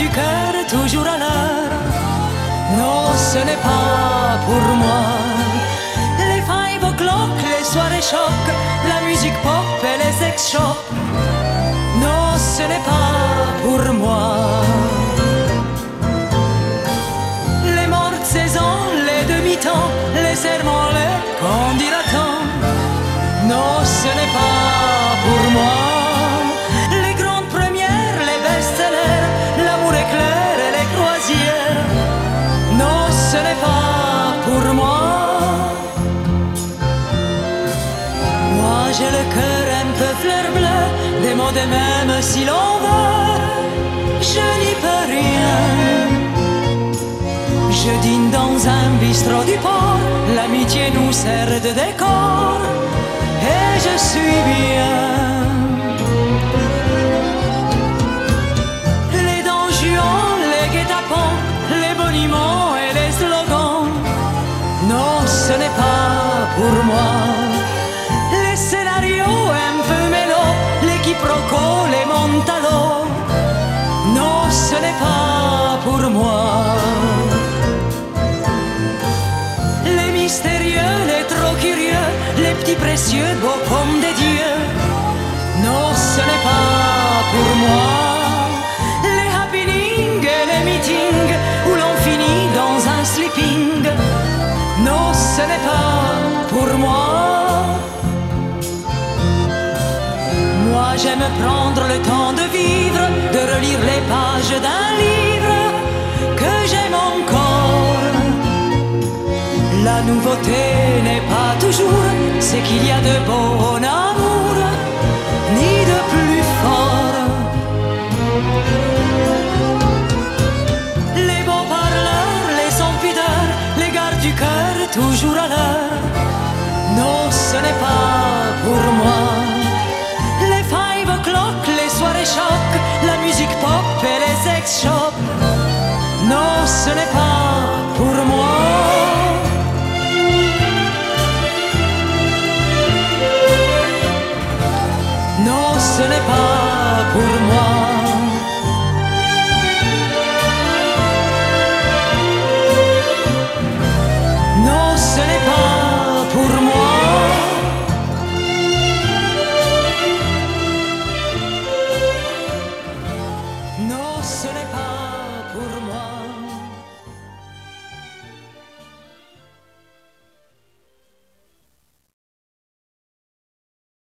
du cœur toujours à l'heure. Non, ce n'est pas pour moi. Les five o'clock, les soirées choc, la musique pop et les sex shops. Non, ce n'est pas pour moi. Les mortes saisons, les demi-temps, les serments, les candidats. Non, ce n'est le cœur un peu fleur bleue, des mots de même si l'on veut. Je n'y peux rien. Je dîne dans un bistrot du port, l'amitié nous sert de décor et je suis bien. Précieux, beaux pommes des dieux. Non, ce n'est pas pour moi. Les happenings et les meetings où l'on finit dans un sleeping. Non, ce n'est pas pour moi. Moi, j'aime prendre le temps de vivre, de relire les pages d'un livre que j'aime encore. La nouveauté c'est qu'il y a de beau en amour, ni de plus fort. Les beaux parleurs, les sans pudeur, les gardes du cœur, toujours à l'heure. Non, ce n'est pas. No seré